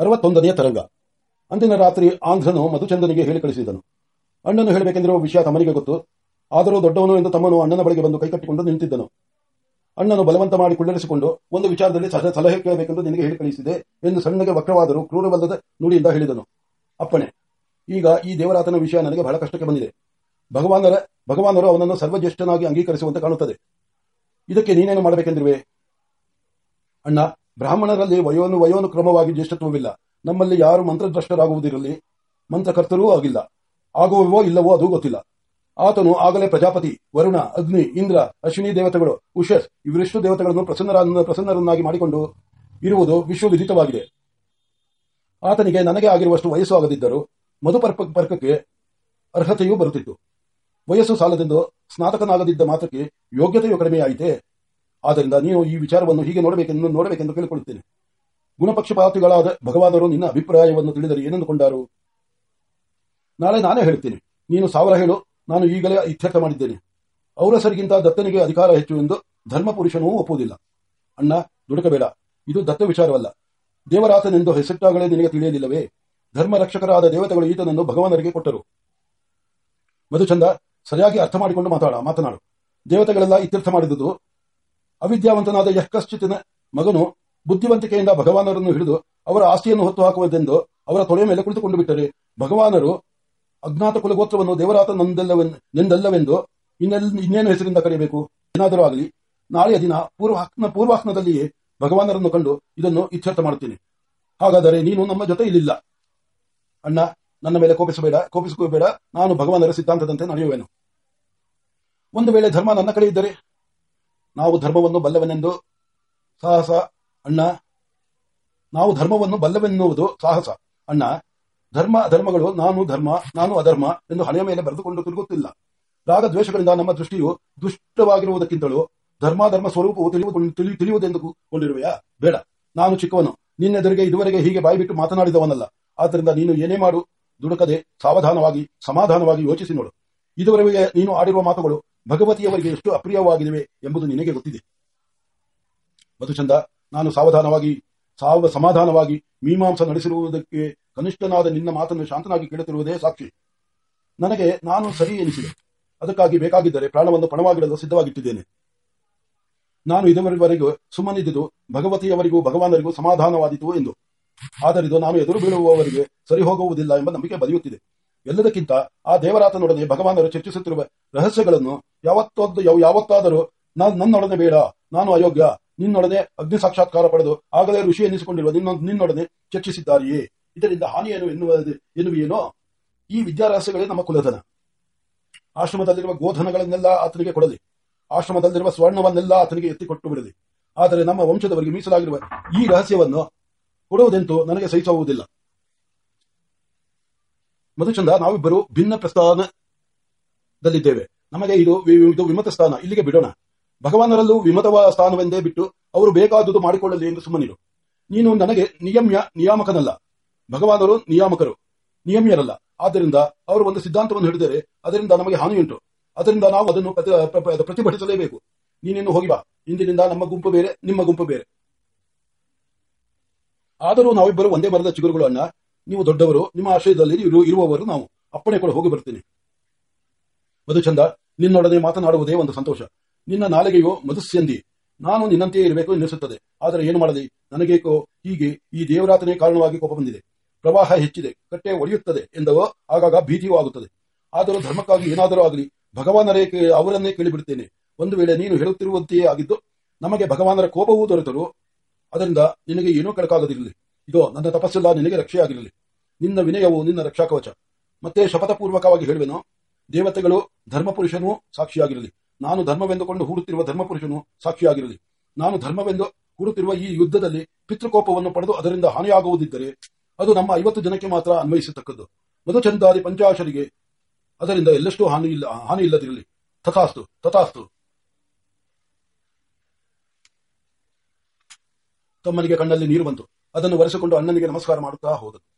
ಅರವತ್ತೊಂದನೆಯ ತರಂಗ. ಅಂದಿನ ರಾತ್ರಿ ಆಂಧ್ರನು ಮಧುಚಂದನಿಗೆ ಹೇಳಿ ಕಳಿಸಿದನು. ಅಣ್ಣನು ಹೇಳಬೇಕೆಂದಿರುವ ವಿಷಯ ತಮ್ಮನಿಗೆ ಗೊತ್ತು. ಆದರೂ ದೊಡ್ಡವನು ಎಂದು ತಮ್ಮನು ಅಣ್ಣನ ಬಳಿಗೆ ಬಂದು ಕೈಕಟ್ಟಿಕೊಂಡು ನಿಂತಿದ್ದನು. ಅಣ್ಣನು ಬಲವಂತ ಮಾಡಿ ಕುಳ್ಳರಿಸಿಕೊಂಡು, ಒಂದು ವಿಚಾರದಲ್ಲಿ ಸಲಹೆ ಕೇಳಬೇಕೆಂದು ನಿನಗೆ ಹೇಳಿ ಕಳಿಸಿದೆ ಎಂದು ಸಣ್ಣಗೆ ವಕ್ರವಾದರೂ ಕ್ರೂರವಲ್ಲದ ನುಡಿಯಿಂದ ಹೇಳಿದನು. ಅಪ್ಪಣೆ. ಈಗ ಈ ದೇವರಾತನ ವಿಷಯ ನನಗೆ ಬಹಳ ಕಷ್ಟಕ್ಕೆ ಬಂದಿದೆ. ಭಗವಾನರ, ಭಗವಾನರು ಅವನನ್ನು ಸರ್ವಜ್ಯೇಷ್ಠನಾಗಿ ಅಂಗೀಕರಿಸುವಂತೆ ಕಾಣುತ್ತದೆ. ಇದಕ್ಕೆ ನೀನೇನು ಮಾಡಬೇಕೆಂದಿರುವೆ? ಅಣ್ಣ ಬ್ರಾಹ್ಮಣರಲ್ಲಿ ವಯೋನು ವಯೋನು ಕ್ರಮವಾಗಿ ಜ್ಯೇಷ್ಠತ್ವವಿಲ್ಲ. ನಮ್ಮಲ್ಲಿ ಯಾರು ಮಂತ್ರದ್ರಷ್ಟರಾಗುವುದಿರಲಿ, ಮಂತ್ರಕರ್ತರೂ ಆಗಿಲ್ಲ. ಆಗುವವೋ ಇಲ್ಲವೋ ಅದು ಗೊತ್ತಿಲ್ಲ. ಆತನು ಆಗಲೇ ಪ್ರಜಾಪತಿ, ವರುಣ, ಅಗ್ನಿ, ಇಂದ್ರ, ಅಶ್ವಿನಿ ದೇವತೆಗಳು, ಉಷಸ್ ಇವರಿಷ್ಟು ದೇವತೆಗಳನ್ನು ಪ್ರಸನ್ನರ ಪ್ರಸನ್ನರನ್ನಾಗಿ ಮಾಡಿಕೊಂಡು ಇರುವುದು ವಿಶ್ವವಿದಿತವಾಗಿದೆ ಆತನಿಗೆ ನನಗೆ ಆಗಿರುವಷ್ಟು ವಯಸ್ಸು ಆಗದಿದ್ದರೂ ಮಧುಪರ್ಪರ್ಕಕ್ಕೆ ಅರ್ಹತೆಯೂ ಬರುತ್ತಿತ್ತು. ವಯಸ್ಸು ಸಾಲದೆಂದು ಸ್ನಾತಕನಾಗದಿದ್ದ ಮಾತ್ರಕ್ಕೆ ಯೋಗ್ಯತೆಯು ಕಡಿಮೆಯಾಯಿತೆ? ಆದ್ದರಿಂದ ನೀನು ಈ ವಿಚಾರವನ್ನು ಹೀಗೆ ನೋಡಬೇಕೆಂದು ನೋಡಬೇಕೆಂದು ಕೇಳಿಕೊಳ್ಳುತ್ತೇನೆ. ಗುಣಪಕ್ಷಪಾತಿಗಳಾದ ಭಗವಾನರು ನಿನ್ನ ಅಭಿಪ್ರಾಯವನ್ನು ತಿಳಿದರೆ ಏನೆಂದುಕೊಂಡಾರು? ನಾಳೆ ನಾನೇ ಹೇಳ್ತೀನಿ ನೀನು ಸಾವಿರ ಹೇಳು. ನಾನು ಈಗಲೇ ಇತ್ಯರ್ಥ ಮಾಡಿದ್ದೇನೆ. ಔರಸರಿಗಿಂತ ದತ್ತನಿಗೆ ಅಧಿಕಾರ ಹೆಚ್ಚು ಎಂದು ಧರ್ಮಪುರುಷನೂ ಒಪ್ಪುವುದಿಲ್ಲ. ಅಣ್ಣ, ದುಡುಕಬೇಡ. ಇದು ದತ್ತ ವಿಚಾರವಲ್ಲ. ದೇವರಾತನೆಂದು ಹೆಸರಿಟ್ಟಾಗಲೇ ನಿನಗೆ ತಿಳಿಯಲಿಲ್ಲವೇ? ಧರ್ಮ ರಕ್ಷಕರಾದ ದೇವತೆಗಳು ಈತನನ್ನು ಭಗವಾನರಿಗೆ ಕೊಟ್ಟರು. ಮಧುಚಂದ ಸರಿಯಾಗಿ ಅರ್ಥ ಮಾಡಿಕೊಂಡು ಮಾತಾಡ, ಮಾತನಾಡು. ದೇವತೆಗಳೆಲ್ಲ ಇತ್ಯರ್ಥ ಮಾಡಿದುದು ಅವಿದ್ಯಾವಂತನಾದ ಯಶ್ಕಶ್ಚಿತ್ತಿನ ಮಗನು ಬುದ್ಧಿವಂತಿಕೆಯಿಂದ ಭಗವಾನರನ್ನು ಹಿಡಿದು ಅವರ ಆಸ್ತಿಯನ್ನು ಹೊತ್ತು ಹಾಕುವುದೆಂದು ಅವರ ತೊಳೆಯ ಮೇಲೆ ಕುಳಿತುಕೊಂಡು ಬಿಟ್ಟರೆ ಭಗವಾನರು ಅಜ್ಞಾತ ಕುಲಗೋತ್ರವನ್ನು ದೇವರಾತ ನಂದಲ್ಲವೆನ್ ನೆಂದಲ್ಲವೆಂದು ಇನ್ನೆಲ್, ಇನ್ನೇನು ಹೆಸರಿಂದ ಕರೆಯಬೇಕು? ಏನಾದರೂ ಆಗಲಿ, ನಾಳೆಯ ದಿನ ಪೂರ್ವಾಹ್ನ, ಪೂರ್ವಾಹ್ನದಲ್ಲಿಯೇ ಭಗವಾನರನ್ನು ಕಂಡು ಇದನ್ನು ಇತ್ಯರ್ಥ ಮಾಡುತ್ತೇನೆ. ಹಾಗಾದರೆ ನೀನು ನಮ್ಮ ಜೊತೆ ಇಲ್ಲಿಲ್ಲ. ಅಣ್ಣ, ನನ್ನ ಮೇಲೆ ಕೋಪಿಸಬೇಡ ಕೋಪಿಸಿಕೋಬೇಡ ನಾನು ಭಗವಾನರ ಸಿದ್ಧಾಂತದಂತೆ ನಡೆಯುವೆನು. ಒಂದು ವೇಳೆ ಧರ್ಮ ನನ್ನ ಕಡೆ ಇದ್ದರೆ ನಾವು ಧರ್ಮವನ್ನು ಬಲ್ಲವನೆಂದು ಸಾಹಸ, ಅಣ್ಣ. ನಾವು ಧರ್ಮವನ್ನು ಬಲ್ಲವೆನ್ನುವುದು ಸಾಹಸ, ಅಣ್ಣ. ಧರ್ಮ ಅಧರ್ಮಗಳು ನಾನು ಧರ್ಮ, ನಾನು ಅಧರ್ಮ ಎಂದು ಹಣೆಯ ಮೇಲೆ ಬರೆದುಕೊಂಡು ತಿರುಗುತ್ತಿಲ್ಲ. ರಾಗ ದ್ವೇಷಗಳಿಂದ ನಮ್ಮ ದೃಷ್ಟಿಯು ದುಷ್ಟವಾಗಿರುವುದಕ್ಕಿಂತಲೂ ಧರ್ಮಾಧರ್ಮ ಸ್ವರೂಪವು ತಿಳಿಯುವುದು ತಿಳಿ- ತಿಳಿಯುವುದೆಂದು ಕೊಂಡಿರುವೆಯಾ? ಬೇಡ. ನಾನು ಚಿಕ್ಕವನು. ನಿನ್ನೆದುರಿಗೆ ಇದುವರೆಗೆ ಹೀಗೆ ಬಾಯಿಬಿಟ್ಟು ಮಾತನಾಡಿದವನಲ್ಲ. ಆದ್ದರಿಂದ ನೀನು ಏನೇ ಮಾಡು, ದುಡುಕದೆ ಸಾವಧಾನವಾಗಿ, ಸಮಾಧಾನವಾಗಿ ಯೋಚಿಸಿ ನೋಡು. ಇದುವರೆಗೆ ನೀನು ಆಡಿರುವ ಮಾತುಗಳು ಭಗವತಿಯವರಿಗೆ ಎಷ್ಟು ಅಪ್ರಿಯವಾಗಿವೆ ಎಂಬುದು ನಿನಗೆ ಗೊತ್ತಿದೆ. ಮಧುಚಂದ ನಾನು ಸಾವಧಾನವಾಗಿ, ಸಾವ ಸಮಾಧಾನವಾಗಿ ಮೀಮಾಂಸ ನಡೆಸಿರುವುದಕ್ಕೆ ಕನಿಷ್ಠನಾದ ನಿನ್ನ ಮಾತನ್ನು ಶಾಂತನಾಗಿ ಕೇಳುತ್ತಿರುವುದೇ ಸಾಕ್ಷಿ. ನನಗೆ ನಾನು ಸರಿ ಎನಿಸಿದೆ. ಅದಕ್ಕಾಗಿ ಬೇಕಾಗಿದ್ದರೆ ಪ್ರಾಣವನ್ನು ಪಣವಾಗಿಡಲು ಸಿದ್ಧವಾಗಿಟ್ಟಿದ್ದೇನೆ. ನಾನು ಇದುವರೆಗೂ ಸುಮ್ಮನಿದ್ದುದು ಭಗವತಿಯವರಿಗೂ ಭಗವಾನರಿಗೂ ಸಮಾಧಾನವಾದಿತು ಎಂದು. ಆದರಿದು ನಾನು ಎದುರು ಬೀಳುವವರಿಗೆ ಸರಿ ಹೋಗುವುದಿಲ್ಲ ಎಂಬ ನಂಬಿಕೆ ಬರೆಯುತ್ತಿದೆ ಎಲ್ಲದಕ್ಕಿಂತ ಆ ದೇವರಾತನೊಡನೆ ಭಗವಾನರು ಚರ್ಚಿಸುತ್ತಿರುವ ರಹಸ್ಯಗಳನ್ನು ಯಾವತ್ತೊಂದು ಯಾವ- ಯಾವತ್ತಾದರೂ ನಾನು ನನ್ನೊಡನೆ ಬೇಡ, ನಾನು ಅಯೋಗ್ಯ, ನಿನ್ನೊಡನೆ ಅಗ್ನಿ ಸಾಕ್ಷಾತ್ಕಾರ ಪಡೆದು ಆಗಲೇ ಋಷಿ ಎನ್ನಿಸಿಕೊಂಡಿರುವ ನಿನ್ನ ನಿನ್ನೊಡನೆ ಚರ್ಚಿಸಿದ್ದಾರೆಯೇ? ಇದರಿಂದ ಹಾನಿಯೇನು ಎನ್ನುವ ಎನ್ನುವೇನೋ ಈ ವಿದ್ಯಾರಹಸ್ಯಗಳೇ ನಮ್ಮ ಕುಲಧನ. ಆಶ್ರಮದಲ್ಲಿರುವ ಗೋಧನಗಳನ್ನೆಲ್ಲ ಆತನಿಗೆ ಕೊಡಲಿ. ಆಶ್ರಮದಲ್ಲಿರುವ ಸ್ವರ್ಣವನ್ನೆಲ್ಲ ಆತನಿಗೆ ಎತ್ತಿಕೊಟ್ಟು ಬಿಡಲಿ. ಆದರೆ ನಮ್ಮ ವಂಶದವರಿಗೆ ಮೀಸಲಾಗಿರುವ ಈ ರಹಸ್ಯವನ್ನು ಕೊಡುವುದೆಂತೂ ನನಗೆ ಸಹಿಸುವುದಿಲ್ಲ. ಮಧುಚಂದ ನಾವಿಬ್ಬರು ಭಿನ್ನ ಪ್ರಸ್ಥಾನದಲ್ಲಿದ್ದೇವೆ. ನಮಗೆ ಇದು ಇದು ವಿಮತ ಸ್ಥಾನ. ಇಲ್ಲಿಗೆ ಬಿಡೋಣ. ಭಗವಾನರಲ್ಲೂ ವಿಮತವ ಸ್ಥಾನವೆಂದೇ ಬಿಟ್ಟು ಅವರು ಬೇಕಾದುದು ಮಾಡಿಕೊಳ್ಳಲಿ ಎಂದು ಸುಮ್ಮನಿರು. ನೀನು ನನಗೆ ನಿಯಮ್ಯ ನಿಯಾಮಕನಲ್ಲ. ಭಗವಾನರು ನಿಯಾಮಕರು. ನಿಯಮ್ಯರಲ್ಲ. ಆದ್ದರಿಂದ ಅವರು ಒಂದು ಸಿದ್ಧಾಂತವನ್ನು ಹಿಡಿದರೆ ಅದರಿಂದ ನಮಗೆ ಹಾನಿಯುಂಟು. ಅದರಿಂದ ನಾವು ಅದನ್ನು ಪ್ರತಿ- ಪ್ರ- ಪ್ರ- ಪ್ರತಿಭಟಿಸಲೇಬೇಕು. ನೀನೇನು ಹೋಗಿ ಬಾ. ಇಂದಿನಿಂದ ನಮ್ಮ ಗುಂಪು ಬೇರೆ, ನಿಮ್ಮ ಗುಂಪು ಬೇರೆ. ಆದರೂ ನಾವಿಬ್ಬರು ಒಂದೇ ಮರದ ಚಿಗುರುಗಳು ಅಣ್ಣ. ನೀವು ದೊಡ್ಡವರು, ನಿಮ್ಮ ಆಶ್ರಯದಲ್ಲಿ ಇರು- ಇರುವವರು ನಾವು. ಅಪ್ಪಣೆ ಕೂಡ, ಹೋಗಿ ಬರ್ತೀನಿ. ಮಧುಚಂದ, ನಿನ್ನೊಡನೆ ಮಾತನಾಡುವುದೇ ಒಂದು ಸಂತೋಷ. ನಿನ್ನ ನಾಲಿಗೆಯು ಮಧುಸ್ಯಂದಿ. ನಾನು ನಿನ್ನಂತೆಯೇ ಇರಬೇಕು ಎನ್ನಿಸುತ್ತದೆ ಆದರೆ ಏನು ಮಾಡಲಿ? ನನಗೇಕೋ ಹೀಗೆ ಈ ದೇವರಾತನೇ ಕಾರಣವಾಗಿ ಕೋಪ ಬಂದಿದೆ. ಪ್ರವಾಹ ಹೆಚ್ಚಿದೆ, ಕಟ್ಟೆ ಒಡೆಯುತ್ತದೆ ಎಂದವೋ ಆಗಾಗ ಭೀತಿಯೂ ಆಗುತ್ತದೆ. ಆದರೂ ಧರ್ಮಕ್ಕಾಗಿ ಏನಾದರೂ ಆಗಲಿ, ಭಗವಾನರೇ ಅವರನ್ನೇ ಕೇಳಿಬಿಡುತ್ತೇನೆ. ಒಂದು ವೇಳೆ ನೀನು ಹೇಳುತ್ತಿರುವಂತೆಯೇ ಆಗಿದ್ದು, ನಮಗೆ ಭಗವಾನರ ಕೋಪವೂ ದೊರೆತರು, ಅದರಿಂದ ನಿನಗೆ ಏನೂ ಕಳಕಾಗದಿರಲಿ. ಇದೋ ನನ್ನ ತಪಸ್ಸೆಲ್ಲ ನಿನಗೆ ರಕ್ಷೆಯಾಗಿರಲಿ. ನಿನ್ನ ವಿನಯವು ನಿನ್ನ ರಕ್ಷಾಕವಚ. ಮತ್ತೆ ಶಪಥಪೂರ್ವಕವಾಗಿ ಹೇಳುವೆನು, ದೇವತೆಗಳು ಧರ್ಮಪುರುಷನೂ ಸಾಕ್ಷಿಯಾಗಿರಲಿ. ನಾನು ಧರ್ಮವೆಂದುಕೊಂಡು ಹೂಡುತ್ತಿರುವ ಧರ್ಮಪುರುಷನು ಸಾಕ್ಷಿಯಾಗಿರಲಿ. ನಾನು ಧರ್ಮವೆಂದು ಹೂಡುತ್ತಿರುವ ಈ ಯುದ್ಧದಲ್ಲಿ ಪಿತೃಕೋಪವನ್ನು ಪಡೆದು ಅದರಿಂದ ಹಾನಿಯಾಗುವುದಿದ್ದರೆ, ಅದು ನಮ್ಮ ಐವತ್ತು ಜನಕ್ಕೆ ಮಾತ್ರ ಅನ್ವಯಿಸತಕ್ಕದ್ದು. ಮಧುಚಂದಾದಿ ಪಂಚಾಶರಿಗೆ ಅದರಿಂದ ಎಲ್ಲಷ್ಟು ಹಾನಿ ಇಲ್ಲ, ಹಾನಿ ಇಲ್ಲದಿರಲಿ. ತಥಾಸ್ತು ತಥಾಸ್ತು. ತಮ್ಮನಿಗೆ ಕಣ್ಣಲ್ಲಿ ನೀರು ಬಂತು. ಅದನ್ನು ಒರೆಸಿಕೊಂಡು ಅಣ್ಣನಿಗೆ ನಮಸ್ಕಾರ ಮಾಡುತ್ತಾ ಹೋದನು.